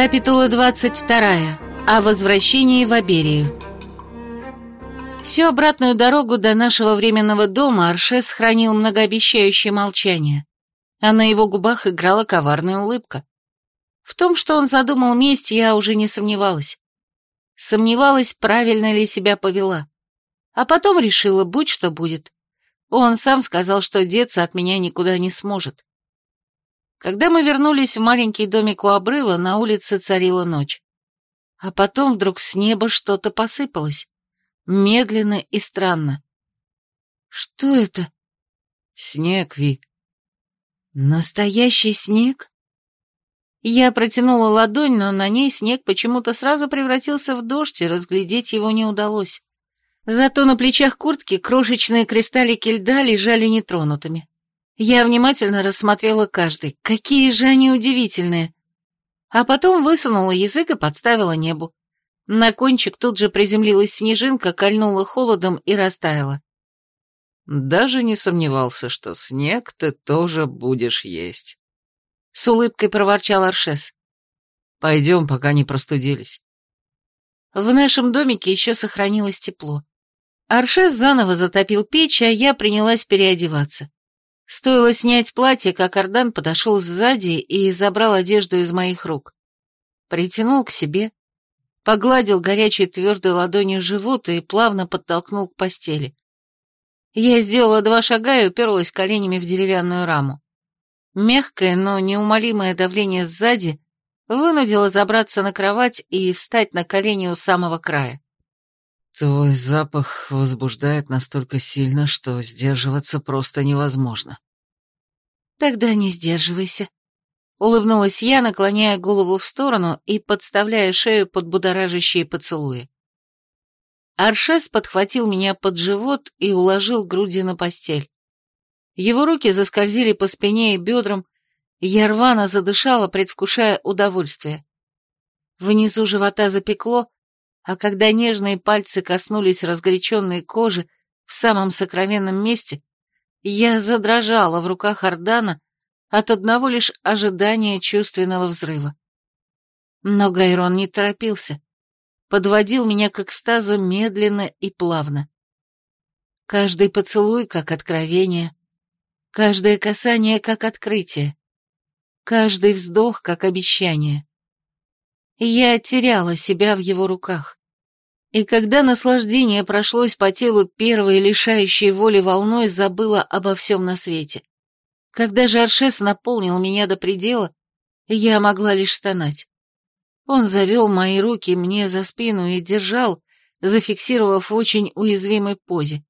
Капитула 22. О возвращении в Аберию. Всю обратную дорогу до нашего временного дома Аршес хранил многообещающее молчание, а на его губах играла коварная улыбка. В том, что он задумал месть, я уже не сомневалась. Сомневалась, правильно ли себя повела. А потом решила, будь что будет. Он сам сказал, что деться от меня никуда не сможет. Когда мы вернулись в маленький домик у обрыва, на улице царила ночь. А потом вдруг с неба что-то посыпалось. Медленно и странно. Что это? Снег, Ви. Настоящий снег? Я протянула ладонь, но на ней снег почему-то сразу превратился в дождь, и разглядеть его не удалось. Зато на плечах куртки крошечные кристаллики льда лежали нетронутыми. Я внимательно рассмотрела каждый. Какие же они удивительные. А потом высунула язык и подставила небу. На кончик тут же приземлилась снежинка, кольнула холодом и растаяла. Даже не сомневался, что снег ты тоже будешь есть. С улыбкой проворчал Аршес. Пойдем, пока не простудились. В нашем домике еще сохранилось тепло. Аршес заново затопил печь, а я принялась переодеваться. Стоило снять платье, как Ардан подошел сзади и забрал одежду из моих рук. Притянул к себе, погладил горячей твердой ладонью живот и плавно подтолкнул к постели. Я сделала два шага и уперлась коленями в деревянную раму. Мягкое, но неумолимое давление сзади вынудило забраться на кровать и встать на колени у самого края. Твой запах возбуждает настолько сильно, что сдерживаться просто невозможно. Тогда не сдерживайся. Улыбнулась я, наклоняя голову в сторону и подставляя шею под будоражащие поцелуи. Аршес подхватил меня под живот и уложил груди на постель. Его руки заскользили по спине и бедрам, я рвано задышала, предвкушая удовольствие. Внизу живота запекло, а когда нежные пальцы коснулись разгоряченной кожи в самом сокровенном месте, я задрожала в руках Ордана от одного лишь ожидания чувственного взрыва. Но Гайрон не торопился, подводил меня к экстазу медленно и плавно. Каждый поцелуй как откровение, каждое касание как открытие, каждый вздох как обещание. Я теряла себя в его руках. И когда наслаждение прошлось по телу первой лишающей воли волной, забыла обо всем на свете. Когда же Аршес наполнил меня до предела, я могла лишь стонать. Он завел мои руки мне за спину и держал, зафиксировав в очень уязвимой позе.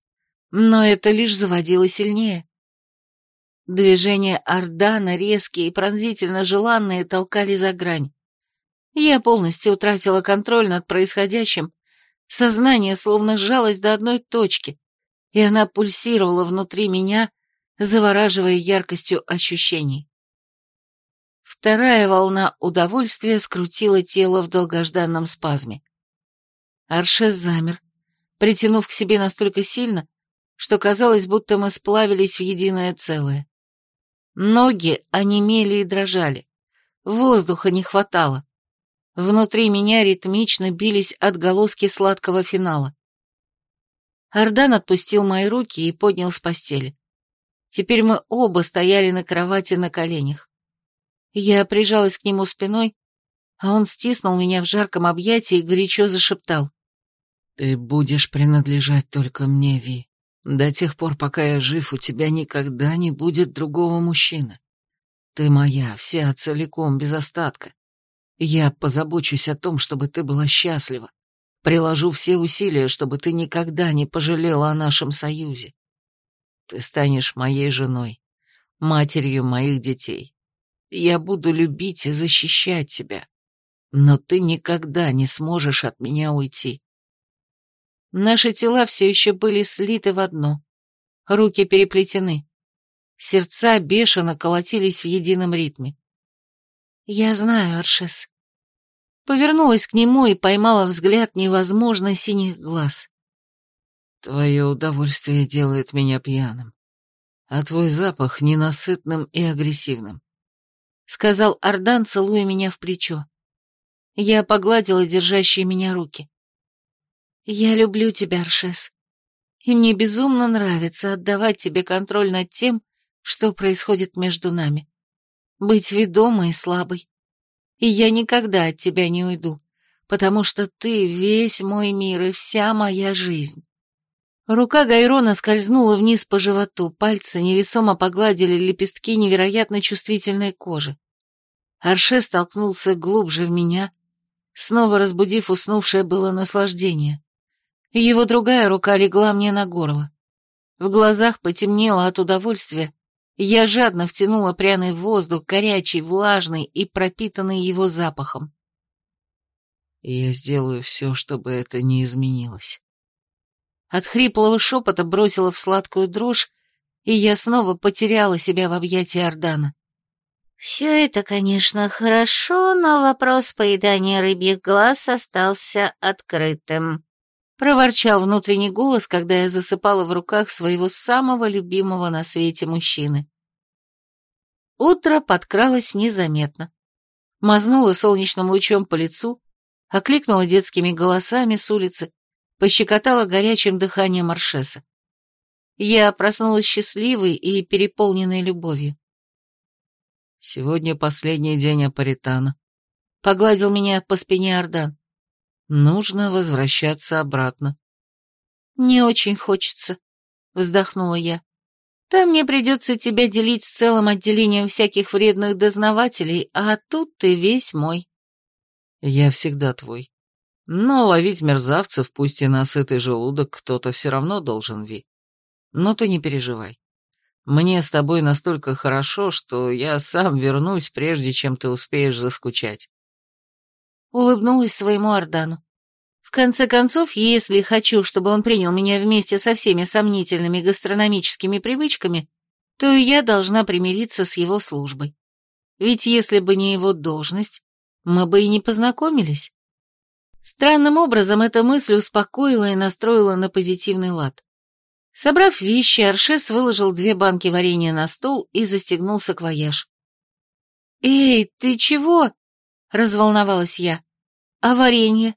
Но это лишь заводило сильнее. Движения Ордана, резкие и пронзительно желанные, толкали за грань. Я полностью утратила контроль над происходящим Сознание словно сжалось до одной точки, и она пульсировала внутри меня, завораживая яркостью ощущений. Вторая волна удовольствия скрутила тело в долгожданном спазме. Аршес замер, притянув к себе настолько сильно, что казалось, будто мы сплавились в единое целое. Ноги онемели и дрожали, воздуха не хватало. Внутри меня ритмично бились отголоски сладкого финала. Ардан отпустил мои руки и поднял с постели. Теперь мы оба стояли на кровати на коленях. Я прижалась к нему спиной, а он стиснул меня в жарком объятии и горячо зашептал. «Ты будешь принадлежать только мне, Ви. До тех пор, пока я жив, у тебя никогда не будет другого мужчины. Ты моя, вся целиком, без остатка. Я позабочусь о том, чтобы ты была счастлива. Приложу все усилия, чтобы ты никогда не пожалела о нашем союзе. Ты станешь моей женой, матерью моих детей. Я буду любить и защищать тебя. Но ты никогда не сможешь от меня уйти. Наши тела все еще были слиты в одно. Руки переплетены. Сердца бешено колотились в едином ритме. «Я знаю, Аршес». Повернулась к нему и поймала взгляд невозможно синих глаз. «Твое удовольствие делает меня пьяным, а твой запах ненасытным и агрессивным», — сказал Ардан, целуя меня в плечо. Я погладила держащие меня руки. «Я люблю тебя, Аршес, и мне безумно нравится отдавать тебе контроль над тем, что происходит между нами. Быть ведомой и слабой. И я никогда от тебя не уйду, потому что ты весь мой мир и вся моя жизнь». Рука Гайрона скользнула вниз по животу, пальцы невесомо погладили лепестки невероятно чувствительной кожи. Арше столкнулся глубже в меня, снова разбудив уснувшее было наслаждение. Его другая рука легла мне на горло. В глазах потемнело от удовольствия, я жадно втянула пряный воздух, горячий, влажный и пропитанный его запахом. «Я сделаю все, чтобы это не изменилось». От хриплого шепота бросила в сладкую дрожь, и я снова потеряла себя в объятии Ордана. «Все это, конечно, хорошо, но вопрос поедания рыбьих глаз остался открытым», — проворчал внутренний голос, когда я засыпала в руках своего самого любимого на свете мужчины. Утро подкралось незаметно. Мазнуло солнечным лучом по лицу, окликнуло детскими голосами с улицы, пощекотала горячим дыханием Аршеса. Я проснулась счастливой и переполненной любовью. «Сегодня последний день Апаритана», — погладил меня по спине Ордан. «Нужно возвращаться обратно». «Не очень хочется», — вздохнула я. «Там мне придется тебя делить с целым отделением всяких вредных дознавателей, а тут ты весь мой». «Я всегда твой», но ловить мерзавцев, пусть и насытый желудок, кто-то все равно должен, Ви. Но ты не переживай. Мне с тобой настолько хорошо, что я сам вернусь, прежде чем ты успеешь заскучать. Улыбнулась своему Ордану. В конце концов, если хочу, чтобы он принял меня вместе со всеми сомнительными гастрономическими привычками, то я должна примириться с его службой. Ведь если бы не его должность, мы бы и не познакомились. Странным образом эта мысль успокоила и настроила на позитивный лад. Собрав вещи, Аршес выложил две банки варенья на стол и застегнул саквояж. «Эй, ты чего?» — разволновалась я. «А варенье?»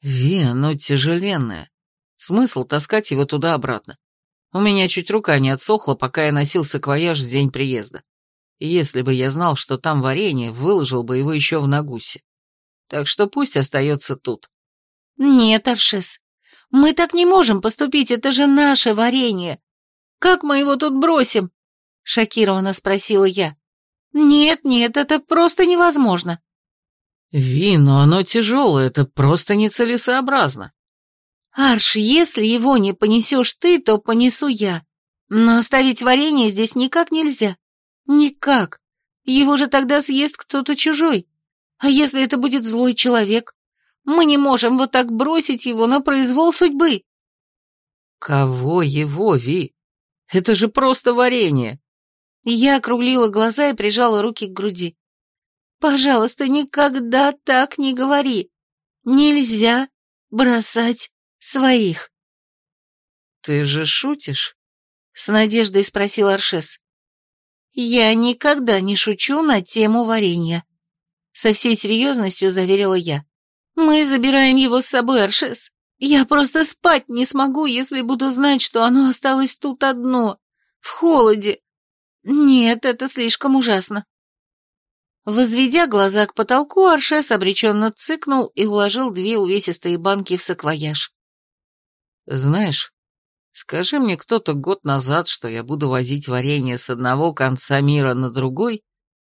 «Ви, оно тяжеленное. Смысл таскать его туда-обратно. У меня чуть рука не отсохла, пока я носил саквояж в день приезда. Если бы я знал, что там варенье, выложил бы его еще в Нагусе так что пусть остается тут. Нет, Аршес, мы так не можем поступить, это же наше варенье. Как мы его тут бросим? Шокированно спросила я. Нет, нет, это просто невозможно. Ви, но оно тяжелое, это просто нецелесообразно. Арш, если его не понесешь ты, то понесу я. Но оставить варенье здесь никак нельзя. Никак. Его же тогда съест кто-то чужой. А если это будет злой человек? Мы не можем вот так бросить его на произвол судьбы. Кого его, Ви? Это же просто варенье. Я округлила глаза и прижала руки к груди. Пожалуйста, никогда так не говори. Нельзя бросать своих. Ты же шутишь? С надеждой спросил Аршес. Я никогда не шучу на тему варенья. Со всей серьезностью заверила я. «Мы забираем его с собой, Аршес. Я просто спать не смогу, если буду знать, что оно осталось тут одно, в холоде. Нет, это слишком ужасно». Возведя глаза к потолку, Аршес обреченно цыкнул и уложил две увесистые банки в саквояж. «Знаешь, скажи мне кто-то год назад, что я буду возить варенье с одного конца мира на другой,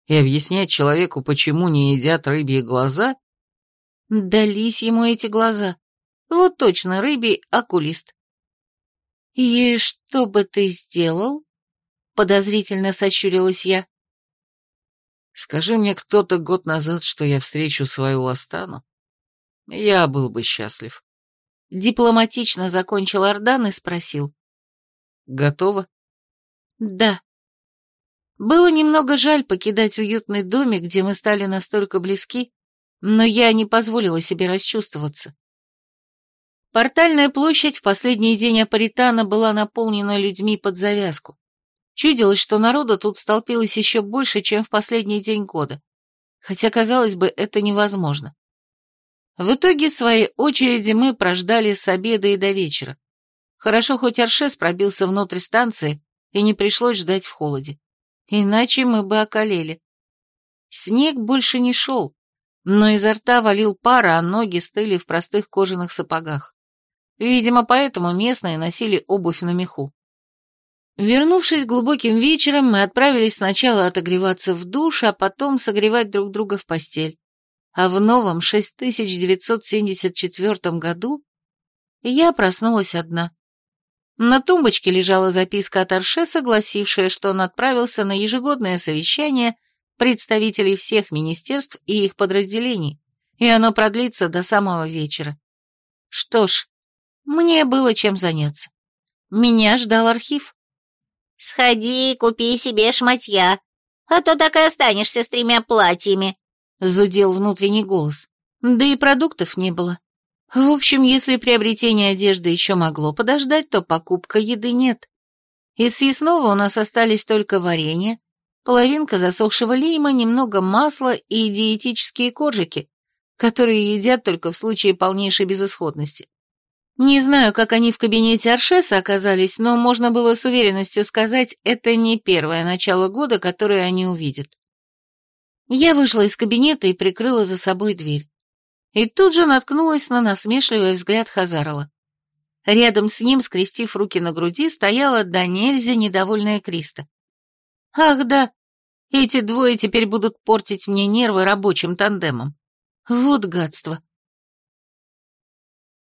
и объяснять человеку, почему не едят рыбьи глаза? Дались ему эти глаза. Вот точно, рыбий окулист. «И что бы ты сделал?» Подозрительно сощурилась я. «Скажи мне кто-то год назад, что я встречу свою Ластану. Я был бы счастлив». Дипломатично закончил Ордан и спросил. «Готово?» «Да», было немного жаль покидать уютный домик, где мы стали настолько близки, но я не позволила себе расчувствоваться. Портальная площадь в последний день Апаритана была наполнена людьми под завязку. Чудилось, что народа тут столпилось еще больше, чем в последний день года. Хотя, казалось бы, это невозможно. В итоге своей очереди мы прождали с обеда и до вечера. Хорошо, хоть Аршес пробился внутрь станции, и не пришлось ждать в холоде. Иначе мы бы околели. Снег больше не шел, но изо рта валил пара, а ноги стыли в простых кожаных сапогах. Видимо, поэтому местные носили обувь на меху. Вернувшись глубоким вечером, мы отправились сначала отогреваться в душ, а потом согревать друг друга в постель. А в новом 6974 году я проснулась одна. На тумбочке лежала записка от Арше, согласившая, что он отправился на ежегодное совещание представителей всех министерств и их подразделений, и оно продлится до самого вечера. Что ж, мне было чем заняться. Меня ждал архив. «Сходи, купи себе шматья, а то так и останешься с тремя платьями», — зудел внутренний голос. Да и продуктов не было. В общем, если приобретение одежды еще могло подождать, то покупка еды нет. Из съестного у нас остались только варенье, половинка засохшего лима, немного масла и диетические коржики, которые едят только в случае полнейшей безысходности. Не знаю, как они в кабинете Аршеса оказались, но можно было с уверенностью сказать, это не первое начало года, которое они увидят. Я вышла из кабинета и прикрыла за собой дверь. И тут же наткнулась на насмешливый взгляд Хазарова. Рядом с ним, скрестив руки на груди, стояла до нельзя недовольная Криста. Ах да, эти двое теперь будут портить мне нервы рабочим тандемом. Вот гадство.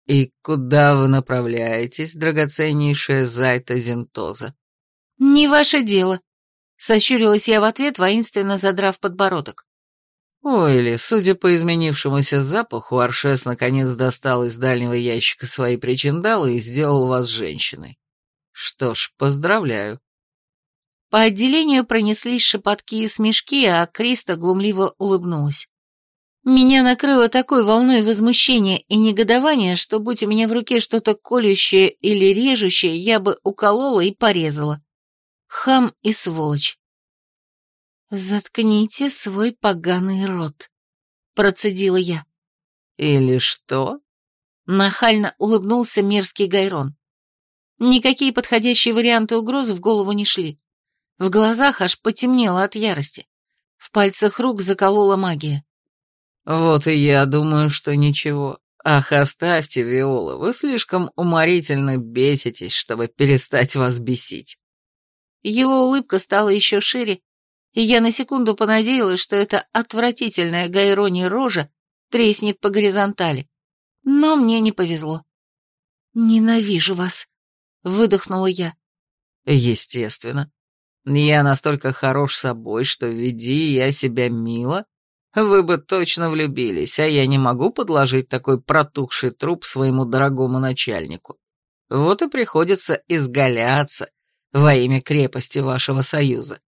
«И куда вы направляетесь, драгоценнейшая Зайта Зентоза?» «Не ваше дело», — сощурилась я в ответ, воинственно задрав подбородок. «Ой, или, судя по изменившемуся запаху, Аршес наконец достал из дальнего ящика свои причиндалы и сделал вас женщиной. Что ж, поздравляю». По отделению пронеслись шепотки и смешки, а Криста глумливо улыбнулась. Меня накрыло такой волной возмущения и негодования, что, будь у меня в руке что-то колющее или режущее, я бы уколола и порезала. Хам и сволочь. «Заткните свой поганый рот», — процедила я. «Или что?» — нахально улыбнулся мерзкий Гайрон. Никакие подходящие варианты угрозы в голову не шли. В глазах аж потемнело от ярости. В пальцах рук заколола магия. «Вот и я думаю, что ничего. Ах, оставьте, Виола, вы слишком уморительно беситесь, чтобы перестать вас бесить». Его улыбка стала еще шире, и я на секунду понадеялась, что эта отвратительная Гайрони рожа треснет по горизонтали. Но мне не повезло. «Ненавижу вас», — выдохнула я. «Естественно. Я настолько хорош собой, что веди я себя мило, вы бы точно влюбились, а я не могу подложить такой протухший труп своему дорогому начальнику. Вот и приходится изгаляться во имя крепости вашего союза.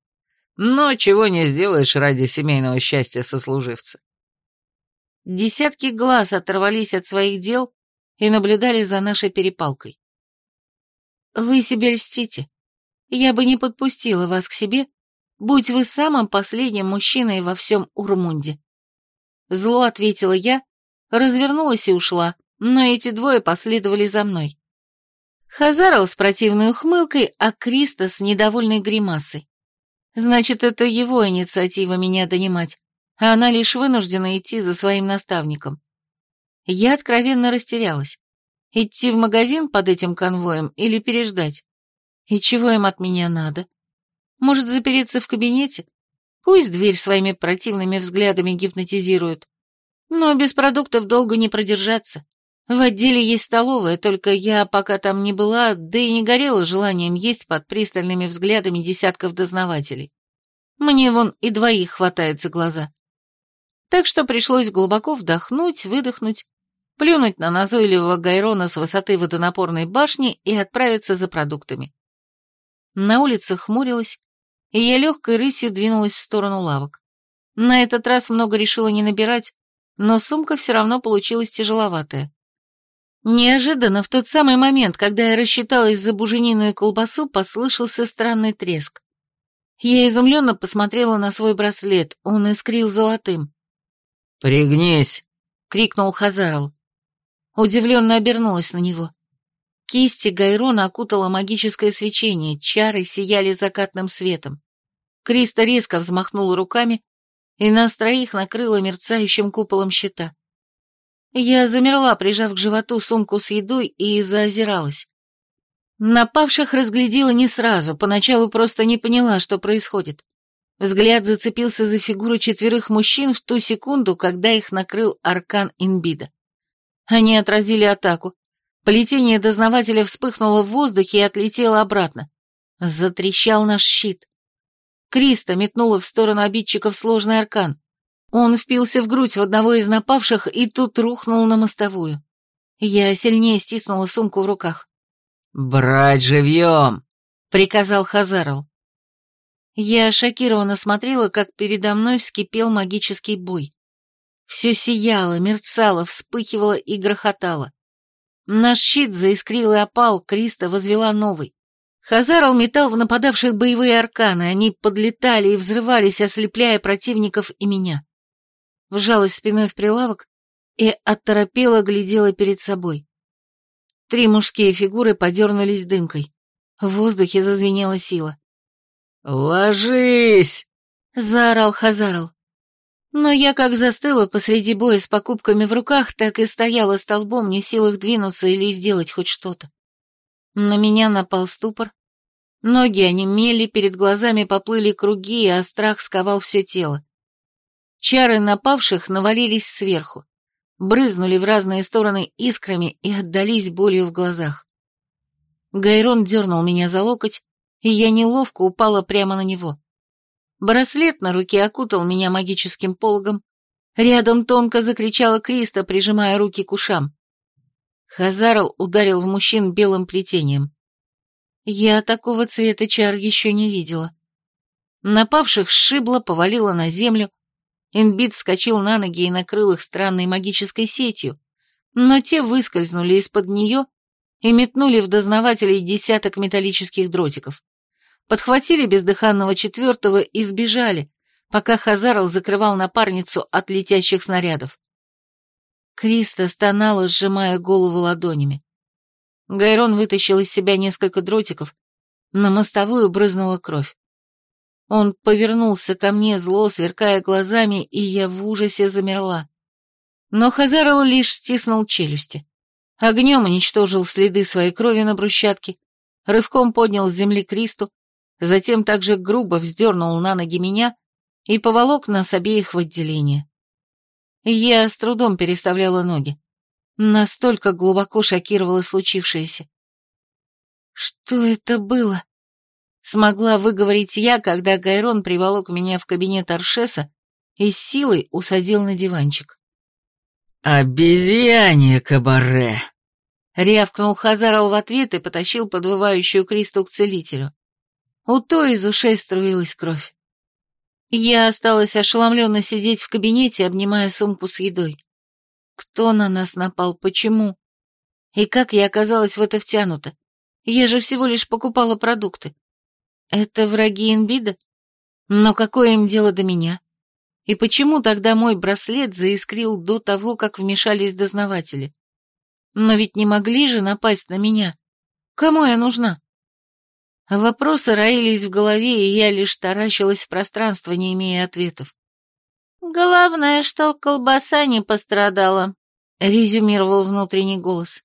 Но чего не сделаешь ради семейного счастья сослуживца. Десятки глаз оторвались от своих дел и наблюдали за нашей перепалкой. Вы себе льстите. Я бы не подпустила вас к себе, будь вы самым последним мужчиной во всем Урмунде. Зло ответила я, развернулась и ушла, но эти двое последовали за мной. Хазарл с противной ухмылкой, а Криста с недовольной гримасой. Значит, это его инициатива меня донимать, а она лишь вынуждена идти за своим наставником. Я откровенно растерялась. Идти в магазин под этим конвоем или переждать? И чего им от меня надо? Может, запереться в кабинете? Пусть дверь своими противными взглядами гипнотизирует. Но без продуктов долго не продержаться. В отделе есть столовая, только я пока там не была, да и не горела желанием есть под пристальными взглядами десятков дознавателей. Мне вон и двоих хватает за глаза. Так что пришлось глубоко вдохнуть, выдохнуть, плюнуть на назойливого Гайрона с высоты водонапорной башни и отправиться за продуктами. На улице хмурилось, и я легкой рысью двинулась в сторону лавок. На этот раз много решила не набирать, но сумка все равно получилась тяжеловатая. Неожиданно, в тот самый момент, когда я рассчиталась за буженину и колбасу, послышался странный треск. Я изумленно посмотрела на свой браслет, он искрил золотым. «Пригнись!» — крикнул Хазарл. Удивленно обернулась на него. Кисти Гайрона окутало магическое свечение, чары сияли закатным светом. Криста резко взмахнула руками, и нас троих накрыла мерцающим куполом щита. Я замерла, прижав к животу сумку с едой, и заозиралась. Напавших разглядела не сразу, поначалу просто не поняла, что происходит. Взгляд зацепился за фигуры четверых мужчин в ту секунду, когда их накрыл аркан Инбида. Они отразили атаку. Плетение дознавателя вспыхнуло в воздухе и отлетело обратно. Затрещал наш щит. Криста метнула в сторону обидчиков сложный аркан. Он впился в грудь в одного из напавших и тут рухнул на мостовую. Я сильнее стиснула сумку в руках. «Брать живьем!» — приказал Хазарл. Я шокированно смотрела, как передо мной вскипел магический бой. Все сияло, мерцало, вспыхивало и грохотало. Наш щит заискрил и опал, Криста возвела новый. Хазарл метал в нападавших боевые арканы, они подлетали и взрывались, ослепляя противников и меня. Вжалась спиной в прилавок и оторопела глядела перед собой. Три мужские фигуры подернулись дымкой. В воздухе зазвенела сила. «Ложись!» — заорал Хазарл. Но я как застыла посреди боя с покупками в руках, так и стояла столбом, не в силах двинуться или сделать хоть что-то. На меня напал ступор. Ноги онемели, перед глазами поплыли круги, а страх сковал все тело. Чары напавших навалились сверху брызнули в разные стороны искрами и отдались болью в глазах. Гайрон дернул меня за локоть, и я неловко упала прямо на него. Браслет на руке окутал меня магическим пологом. Рядом тонко закричала Криста, прижимая руки к ушам. Хазарл ударил в мужчин белым плетением. Я такого цвета чар еще не видела. Напавших сшибло, повалило на землю, Инбит вскочил на ноги и накрыл их странной магической сетью, но те выскользнули из-под нее и метнули в дознавателей десяток металлических дротиков. Подхватили бездыханного четвертого и сбежали, пока Хазарл закрывал напарницу от летящих снарядов. Криста стонала, сжимая голову ладонями. Гайрон вытащил из себя несколько дротиков, на мостовую брызнула кровь. Он повернулся ко мне, зло сверкая глазами, и я в ужасе замерла. Но Хазарл лишь стиснул челюсти. Огнем уничтожил следы своей крови на брусчатке, рывком поднял с земли Кристу, затем также грубо вздернул на ноги меня и поволок нас обеих в отделение. Я с трудом переставляла ноги. Настолько глубоко шокировало случившееся. «Что это было?» смогла выговорить я, когда Гайрон приволок меня в кабинет Аршеса и с силой усадил на диванчик. «Обезьянье кабаре!» Рявкнул Хазарал в ответ и потащил подвывающую Кристу к целителю. У той из ушей струилась кровь. Я осталась ошеломленно сидеть в кабинете, обнимая сумку с едой. Кто на нас напал, почему? И как я оказалась в это втянута? Я же всего лишь покупала продукты. Это враги Инбида? Но какое им дело до меня? И почему тогда мой браслет заискрил до того, как вмешались дознаватели? Но ведь не могли же напасть на меня. Кому я нужна? Вопросы роились в голове, и я лишь таращилась в пространство, не имея ответов. «Главное, что колбаса не пострадала», — резюмировал внутренний голос.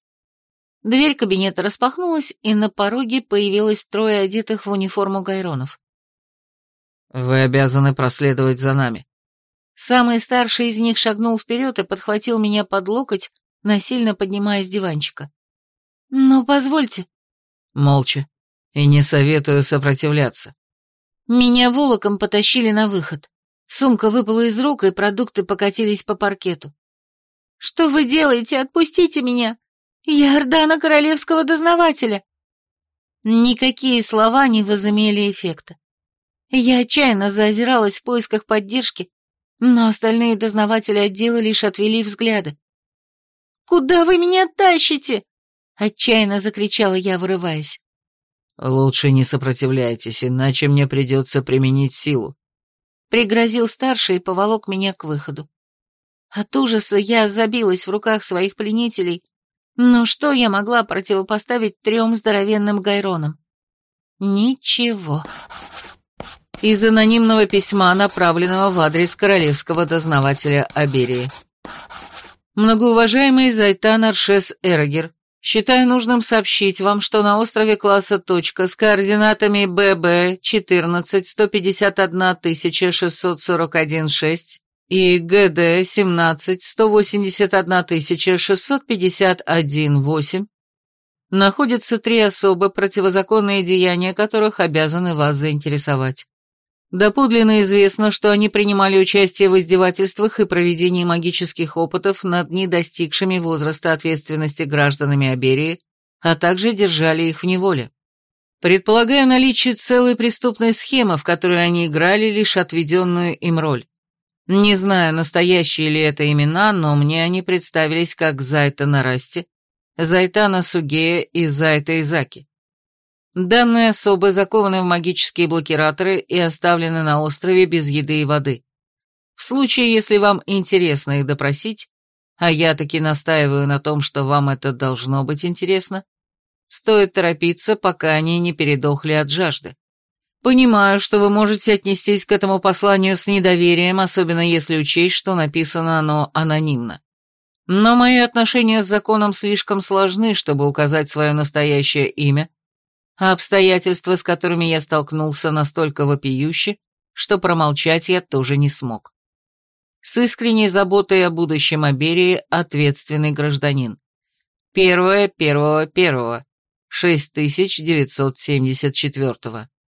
Дверь кабинета распахнулась, и на пороге появилось трое одетых в униформу гайронов. «Вы обязаны проследовать за нами». Самый старший из них шагнул вперед и подхватил меня под локоть, насильно поднимая с диванчика. «Но позвольте». «Молча. И не советую сопротивляться». Меня волоком потащили на выход. Сумка выпала из рук, и продукты покатились по паркету. «Что вы делаете? Отпустите меня!» «Я Ордана Королевского Дознавателя!» Никакие слова не возымели эффекта. Я отчаянно заозиралась в поисках поддержки, но остальные дознаватели отдела лишь отвели взгляды. «Куда вы меня тащите?» — отчаянно закричала я, вырываясь. «Лучше не сопротивляйтесь, иначе мне придется применить силу», — пригрозил старший и поволок меня к выходу. От ужаса я забилась в руках своих пленителей, но что я могла противопоставить трем здоровенным гайронам? Ничего. Из анонимного письма, направленного в адрес королевского дознавателя Аберии. Многоуважаемый Зайтан Аршес Эрогер, считаю нужным сообщить вам, что на острове класса «Точка» с координатами ББ 14 151 641 6 и ГД 17 181 651 8 находятся три особы, противозаконные деяния которых обязаны вас заинтересовать. Доподлинно известно, что они принимали участие в издевательствах и проведении магических опытов над недостигшими возраста ответственности гражданами Аберии, а также держали их в неволе. Предполагаю наличие целой преступной схемы, в которой они играли лишь отведенную им роль. Не знаю, настоящие ли это имена, но мне они представились как Зайта Нарасти, Зайтана Сугея и Зайта Изаки. Данные особы закованы в магические блокираторы и оставлены на острове без еды и воды. В случае, если вам интересно их допросить, а я таки настаиваю на том, что вам это должно быть интересно, стоит торопиться, пока они не передохли от жажды. Понимаю, что вы можете отнестись к этому посланию с недоверием, особенно если учесть, что написано оно анонимно. Но мои отношения с законом слишком сложны, чтобы указать свое настоящее имя а обстоятельства, с которыми я столкнулся, настолько вопиющи, что промолчать я тоже не смог. С искренней заботой о будущем Аберии ответственный гражданин. Первое, первого, первого, 6974.